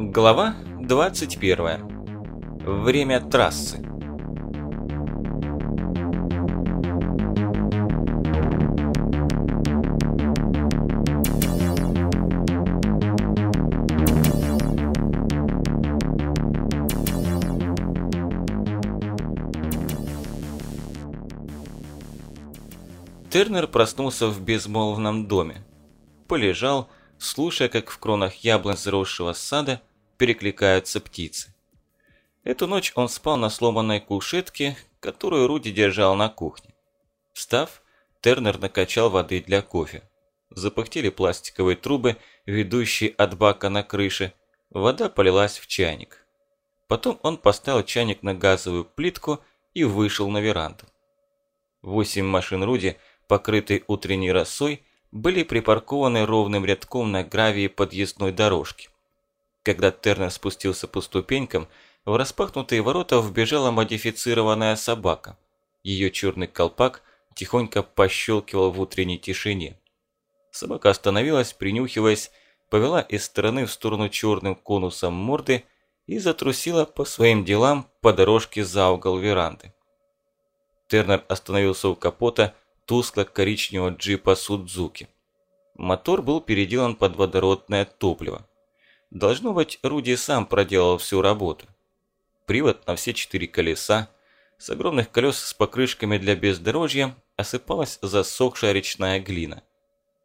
Глава 21. Время трассы. Тернер проснулся в безмолвном доме. Полежал, слушая, как в кронах яблонь заросшего сада перекликаются птицы. Эту ночь он спал на сломанной кушетке, которую Руди держал на кухне. Встав, Тернер накачал воды для кофе. Запахтели пластиковые трубы, ведущие от бака на крыше. Вода полилась в чайник. Потом он поставил чайник на газовую плитку и вышел на веранду. Восемь машин Руди, покрытые утренней росой, были припаркованы ровным рядком на гравии подъездной дорожки. Когда Тернер спустился по ступенькам, в распахнутые ворота вбежала модифицированная собака. Ее черный колпак тихонько пощелкивал в утренней тишине. Собака остановилась, принюхиваясь, повела из стороны в сторону черным конусом морды и затрусила по своим делам по дорожке за угол веранды. Тернер остановился у капота тускло-коричневого джипа Судзуки. Мотор был переделан под водородное топливо. Должно быть, Руди сам проделал всю работу. Привод на все четыре колеса, с огромных колес с покрышками для бездорожья осыпалась засохшая речная глина.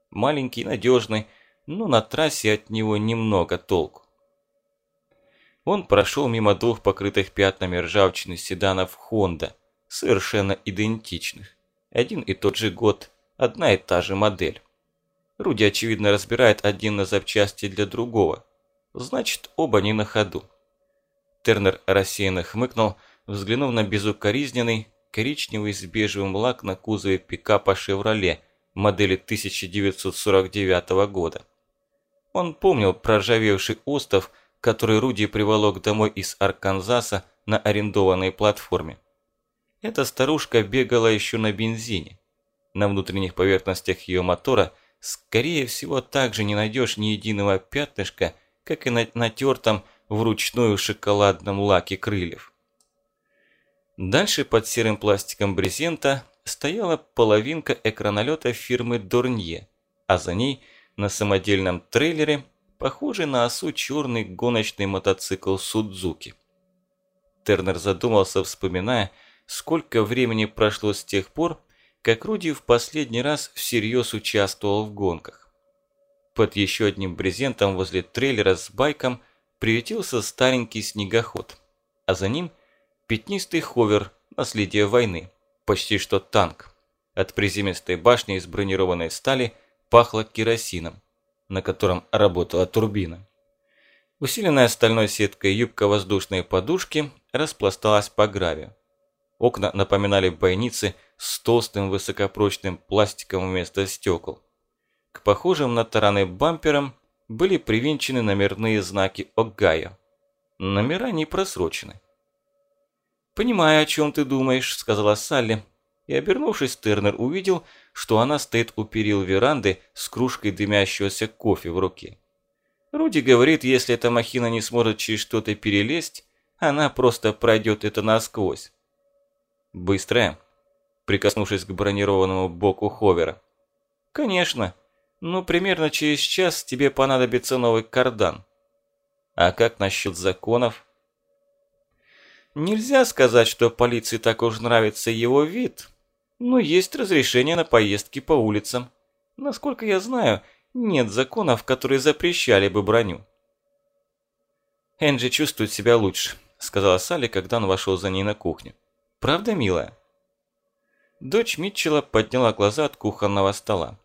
Маленький, надежный, но на трассе от него немного толку. Он прошел мимо двух покрытых пятнами ржавчины седанов Honda, совершенно идентичных. Один и тот же год, одна и та же модель. Руди, очевидно, разбирает один на запчасти для другого – Значит, оба не на ходу. Тернер рассеянно хмыкнул, взглянув на безукоризненный, коричневый с бежевым лак на кузове пикапа «Шевроле» модели 1949 года. Он помнил проржавевший остов, который Руди приволок домой из Арканзаса на арендованной платформе. Эта старушка бегала еще на бензине. На внутренних поверхностях ее мотора, скорее всего, также не найдешь ни единого пятнышка, как и на натертом вручную шоколадном лаке крыльев. Дальше под серым пластиком брезента стояла половинка экранолета фирмы Дорнье, а за ней на самодельном трейлере похожий на осу черный гоночный мотоцикл Судзуки. Тернер задумался, вспоминая, сколько времени прошло с тех пор, как Руди в последний раз всерьез участвовал в гонках. Под еще одним брезентом возле трейлера с байком приютился старенький снегоход, а за ним пятнистый ховер наследие войны, почти что танк. От приземистой башни из бронированной стали пахло керосином, на котором работала турбина. Усиленная стальной сеткой юбка воздушной подушки распласталась по гравию. Окна напоминали бойницы с толстым высокопрочным пластиком вместо стекол. К похожим на тараны бамперам были привинчены номерные знаки Огайо. Номера не просрочены. «Понимаю, о чем ты думаешь», – сказала Салли. И, обернувшись, Тернер увидел, что она стоит у перил веранды с кружкой дымящегося кофе в руке. Руди говорит, если эта махина не сможет через что-то перелезть, она просто пройдет это насквозь. «Быстрая?» – прикоснувшись к бронированному боку ховера. «Конечно», ну, примерно через час тебе понадобится новый кардан. А как насчет законов? Нельзя сказать, что полиции так уж нравится его вид, но есть разрешение на поездки по улицам. Насколько я знаю, нет законов, которые запрещали бы броню. Энджи чувствует себя лучше, сказала Салли, когда он вошел за ней на кухню. Правда, милая? Дочь Митчелла подняла глаза от кухонного стола.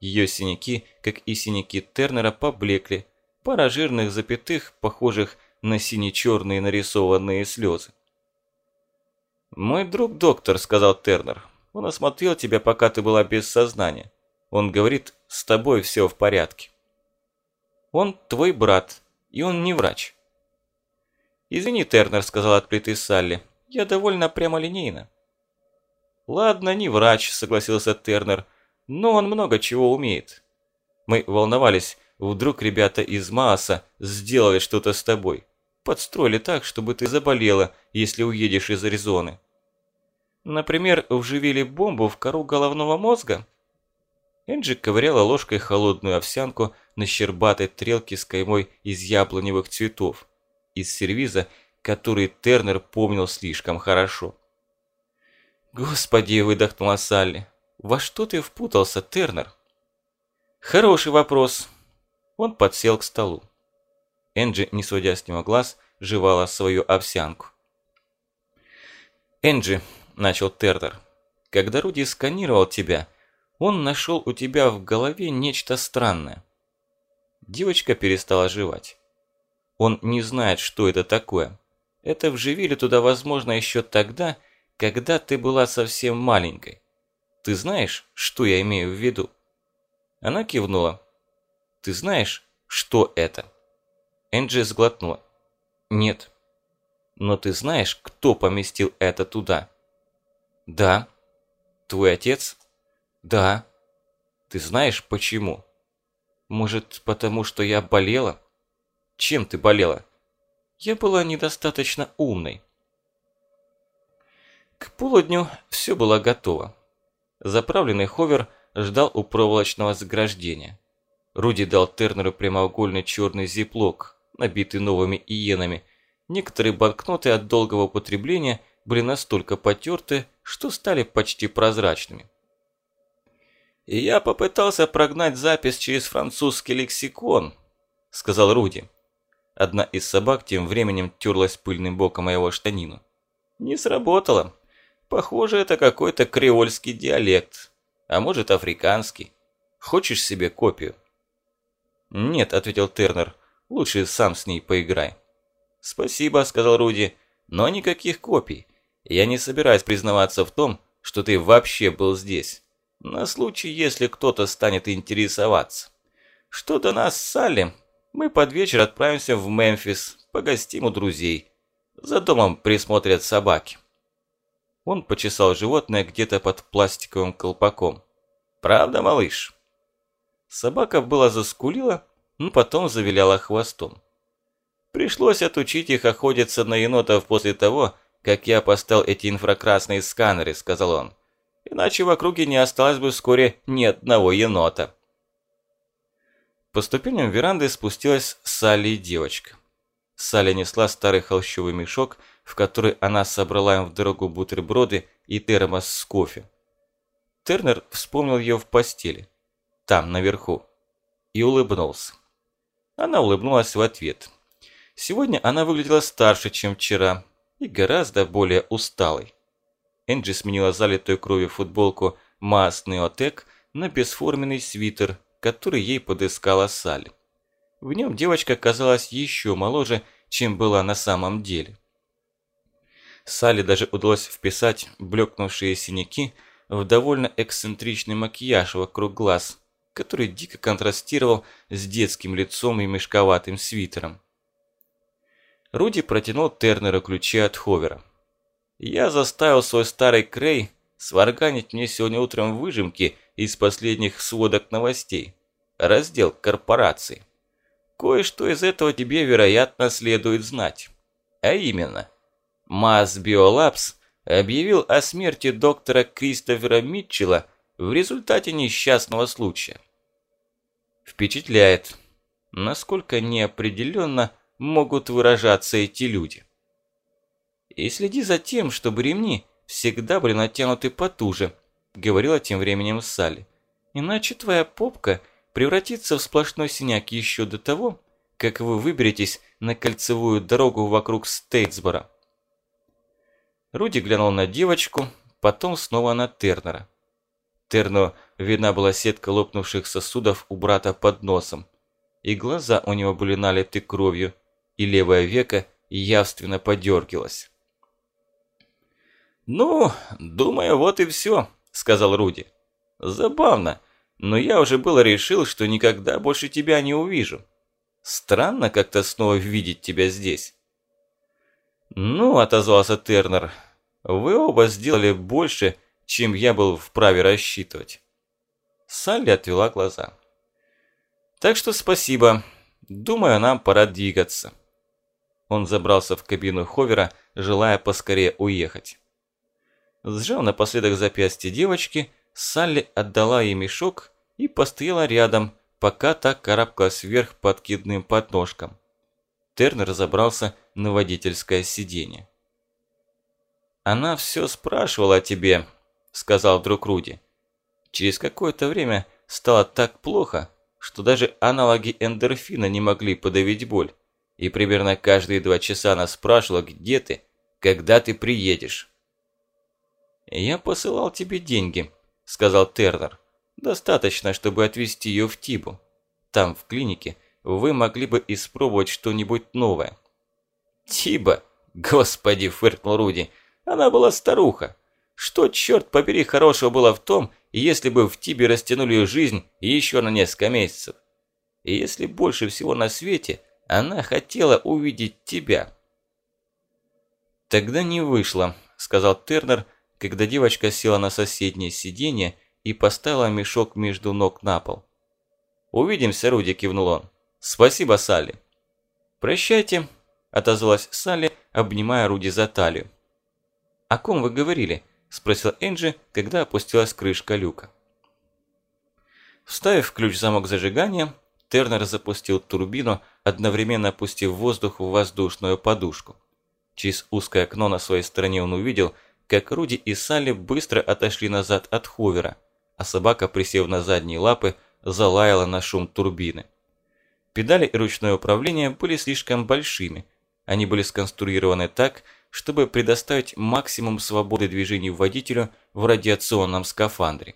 Ее синяки, как и синяки Тернера, поблекли, пара жирных запятых, похожих на сине-черные нарисованные слезы. «Мой друг доктор», – сказал Тернер, – «он осмотрел тебя, пока ты была без сознания. Он говорит, с тобой все в порядке». «Он твой брат, и он не врач». «Извини, Тернер», – сказал от плиты Салли, – «я довольно прямолинейна». «Ладно, не врач», – согласился Тернер, но он много чего умеет. Мы волновались, вдруг ребята из Мааса сделали что-то с тобой. Подстроили так, чтобы ты заболела, если уедешь из Аризоны. Например, вживили бомбу в кору головного мозга? Энджи ковыряла ложкой холодную овсянку на щербатой трелке с каймой из яблоневых цветов, из сервиза, который Тернер помнил слишком хорошо. «Господи!» – выдохнула Салли. «Во что ты впутался, Тернер?» «Хороший вопрос». Он подсел к столу. Энджи, не сводя с него глаз, жевала свою овсянку. «Энджи», – начал Тернер, – «когда Руди сканировал тебя, он нашел у тебя в голове нечто странное». Девочка перестала жевать. Он не знает, что это такое. Это вживили туда, возможно, еще тогда, когда ты была совсем маленькой. Ты знаешь, что я имею в виду?» Она кивнула. «Ты знаешь, что это?» Энджи сглотнула. «Нет». «Но ты знаешь, кто поместил это туда?» «Да». «Твой отец?» «Да». «Ты знаешь, почему?» «Может, потому что я болела?» «Чем ты болела?» «Я была недостаточно умной». К полудню все было готово. Заправленный ховер ждал у проволочного заграждения. Руди дал Тернеру прямоугольный черный зиплок, набитый новыми иенами. Некоторые банкноты от долгого употребления были настолько потерты, что стали почти прозрачными. «И я попытался прогнать запись через французский лексикон», – сказал Руди. Одна из собак тем временем терлась пыльным боком моего штанину. «Не сработало. Похоже, это какой-то креольский диалект. А может, африканский. Хочешь себе копию?» «Нет», – ответил Тернер. «Лучше сам с ней поиграй». «Спасибо», – сказал Руди. «Но никаких копий. Я не собираюсь признаваться в том, что ты вообще был здесь. На случай, если кто-то станет интересоваться. Что до нас с Салли, мы под вечер отправимся в Мемфис, погостим у друзей. За домом присмотрят собаки». Он почесал животное где-то под пластиковым колпаком. «Правда, малыш?» Собака была заскулила, но потом завиляла хвостом. Пришлось отучить их охотиться на енотов после того, как я поставил эти инфракрасные сканеры, сказал он. Иначе в округе не осталось бы вскоре ни одного енота. По ступеням веранды спустилась Салли и девочка. Салли несла старый холщовый мешок, в который она собрала им в дорогу бутерброды и термос с кофе. Тернер вспомнил ее в постели, там, наверху, и улыбнулся. Она улыбнулась в ответ. Сегодня она выглядела старше, чем вчера, и гораздо более усталой. Энджи сменила залитую кровью футболку Маас Неотек на бесформенный свитер, который ей подыскала Салли. В нем девочка казалась еще моложе, чем была на самом деле. Салли даже удалось вписать блекнувшие синяки в довольно эксцентричный макияж вокруг глаз, который дико контрастировал с детским лицом и мешковатым свитером. Руди протянул Тернеру ключи от ховера. «Я заставил свой старый Крей сварганить мне сегодня утром выжимки из последних сводок новостей. Раздел корпорации. Кое-что из этого тебе, вероятно, следует знать. А именно, Mass Biolabs объявил о смерти доктора Кристофера Митчелла в результате несчастного случая. Впечатляет, насколько неопределенно могут выражаться эти люди. И следи за тем, чтобы ремни всегда были натянуты потуже, говорила тем временем Салли. Иначе твоя попка превратится в сплошной синяк еще до того, как вы выберетесь на кольцевую дорогу вокруг Стейтсбора. Руди глянул на девочку, потом снова на Тернера. Терну видна была сетка лопнувших сосудов у брата под носом. И глаза у него были налиты кровью, и левое веко явственно подергивалось. «Ну, думаю, вот и все», – сказал Руди. «Забавно, но я уже было решил, что никогда больше тебя не увижу. Странно как-то снова видеть тебя здесь». «Ну», – отозвался Тернер, – «вы оба сделали больше, чем я был вправе рассчитывать». Салли отвела глаза. Так что спасибо. Думаю, нам пора двигаться. Он забрался в кабину ховера, желая поскорее уехать. Сжав напоследок запястье девочки, Салли отдала ей мешок и постояла рядом, пока та карабкалась вверх по откидным подножкам. Тернер забрался на водительское сиденье. «Она все спрашивала о тебе», – сказал вдруг Руди. Через какое-то время стало так плохо, что даже аналоги эндорфина не могли подавить боль. И примерно каждые два часа она спрашивала, где ты, когда ты приедешь. «Я посылал тебе деньги», – сказал Тернер. «Достаточно, чтобы отвезти ее в Тибу. Там, в клинике, вы могли бы испробовать что-нибудь новое». «Тиба? Господи!» – фыркнул Руди. «Она была старуха. Что, черт побери, хорошего было в том, если бы в Тибе растянули ее жизнь еще на несколько месяцев? И если больше всего на свете она хотела увидеть тебя?» «Тогда не вышло», – сказал Тернер, когда девочка села на соседнее сиденье и поставила мешок между ног на пол. «Увидимся, Руди», – кивнул он. «Спасибо, Салли». «Прощайте», – отозвалась Салли, обнимая Руди за талию. «О ком вы говорили?» – спросила Энджи, когда опустилась крышка люка. Вставив ключ в замок зажигания, Тернер запустил турбину, одновременно опустив воздух в воздушную подушку. Через узкое окно на своей стороне он увидел, как Руди и Салли быстро отошли назад от ховера, а собака, присев на задние лапы, залаяла на шум турбины. Педали и ручное управление были слишком большими. Они были сконструированы так, чтобы предоставить максимум свободы движений водителю в радиационном скафандре.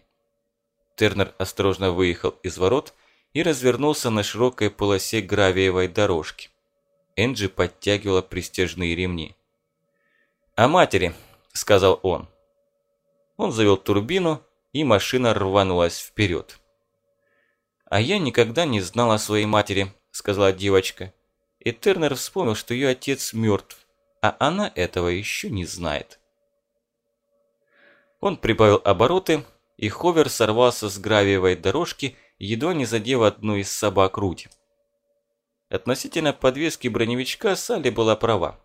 Тернер осторожно выехал из ворот и развернулся на широкой полосе гравиевой дорожки. Энджи подтягивала пристежные ремни. «О матери», – сказал он. Он завел турбину, и машина рванулась вперед. «А я никогда не знала о своей матери», – сказала девочка. И Тернер вспомнил, что ее отец мертв, а она этого еще не знает. Он прибавил обороты, и ховер сорвался с гравиевой дорожки, едва не задев одну из собак Рути. Относительно подвески броневичка Салли была права.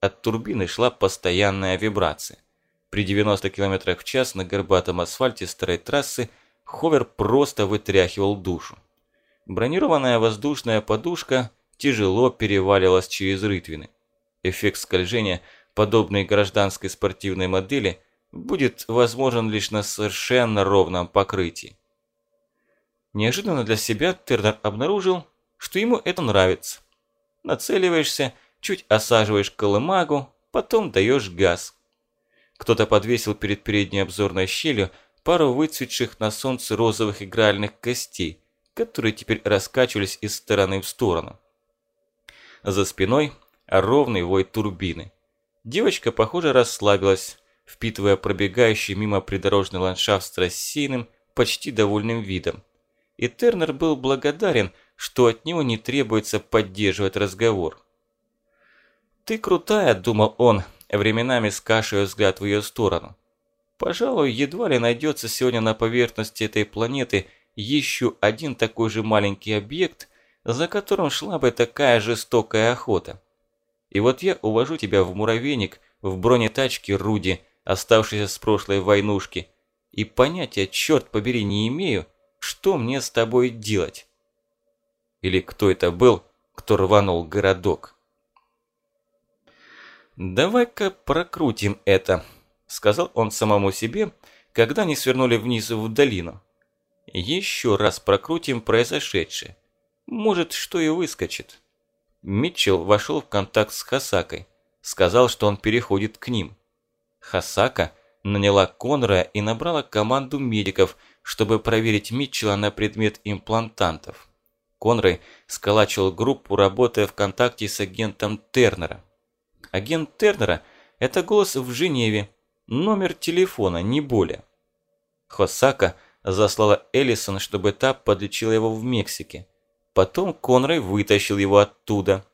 От турбины шла постоянная вибрация. При 90 км в час на горбатом асфальте старой трассы Ховер просто вытряхивал душу. Бронированная воздушная подушка тяжело перевалилась через рытвины. Эффект скольжения, подобный гражданской спортивной модели, будет возможен лишь на совершенно ровном покрытии. Неожиданно для себя Тернер обнаружил, что ему это нравится. Нацеливаешься, чуть осаживаешь колымагу, потом даешь газ. Кто-то подвесил перед передней обзорной щелью пару выцветших на солнце розовых игральных костей, которые теперь раскачивались из стороны в сторону. За спиной ровный вой турбины. Девочка, похоже, расслабилась, впитывая пробегающий мимо придорожный ландшафт с рассеянным, почти довольным видом. И Тернер был благодарен, что от него не требуется поддерживать разговор. «Ты крутая», – думал он, временами скашивая взгляд в ее сторону. Пожалуй, едва ли найдется сегодня на поверхности этой планеты еще один такой же маленький объект, за которым шла бы такая жестокая охота. И вот я увожу тебя в муравейник в бронетачке Руди, оставшейся с прошлой войнушки, и понятия, черт побери, не имею, что мне с тобой делать. Или кто это был, кто рванул городок. «Давай-ка прокрутим это», сказал он самому себе, когда они свернули вниз в долину. Еще раз прокрутим произошедшее. Может, что и выскочит. Митчелл вошел в контакт с Хасакой. Сказал, что он переходит к ним. Хасака наняла Конрая и набрала команду медиков, чтобы проверить Митчелла на предмет имплантантов. Конрай сколачивал группу, работая в контакте с агентом Тернера. Агент Тернера – это голос в Женеве, Номер телефона, не более. Хосака заслала Эллисон, чтобы та подлечила его в Мексике. Потом Конрай вытащил его оттуда.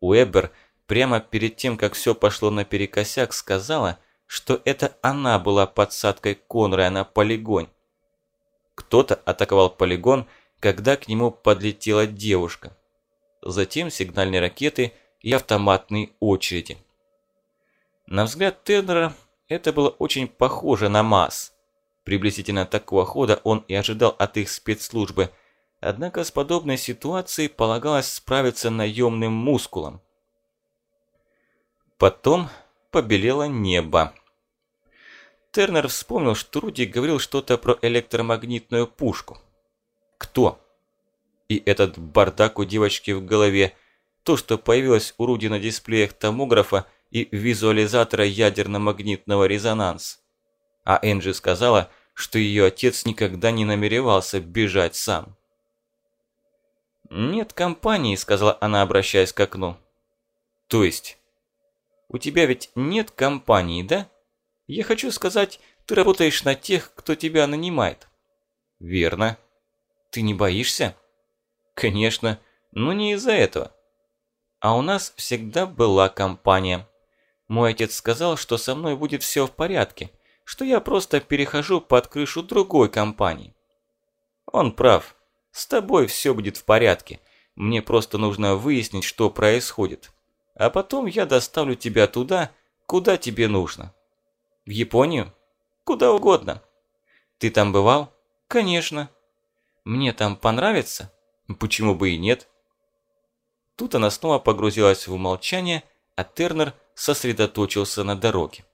Уэббер прямо перед тем, как все пошло наперекосяк, сказала, что это она была подсадкой Конрая на полигон. Кто-то атаковал полигон, когда к нему подлетела девушка. Затем сигнальные ракеты и автоматные очереди. На взгляд Тернера это было очень похоже на МАС. Приблизительно такого хода он и ожидал от их спецслужбы, однако с подобной ситуацией полагалось справиться наемным мускулом. Потом побелело небо. Тернер вспомнил, что Руди говорил что-то про электромагнитную пушку. Кто? И этот бардак у девочки в голове, то, что появилось у Руди на дисплеях томографа и визуализатора ядерно-магнитного резонанса. А Энджи сказала, что ее отец никогда не намеревался бежать сам. «Нет компании», – сказала она, обращаясь к окну. «То есть? У тебя ведь нет компании, да? Я хочу сказать, ты работаешь на тех, кто тебя нанимает». «Верно. Ты не боишься?» «Конечно, но не из-за этого. А у нас всегда была компания». Мой отец сказал, что со мной будет все в порядке, что я просто перехожу под крышу другой компании. Он прав. С тобой все будет в порядке. Мне просто нужно выяснить, что происходит. А потом я доставлю тебя туда, куда тебе нужно. В Японию? Куда угодно. Ты там бывал? Конечно. Мне там понравится? Почему бы и нет? Тут она снова погрузилась в молчание, а Тернер сосредоточился на дороге.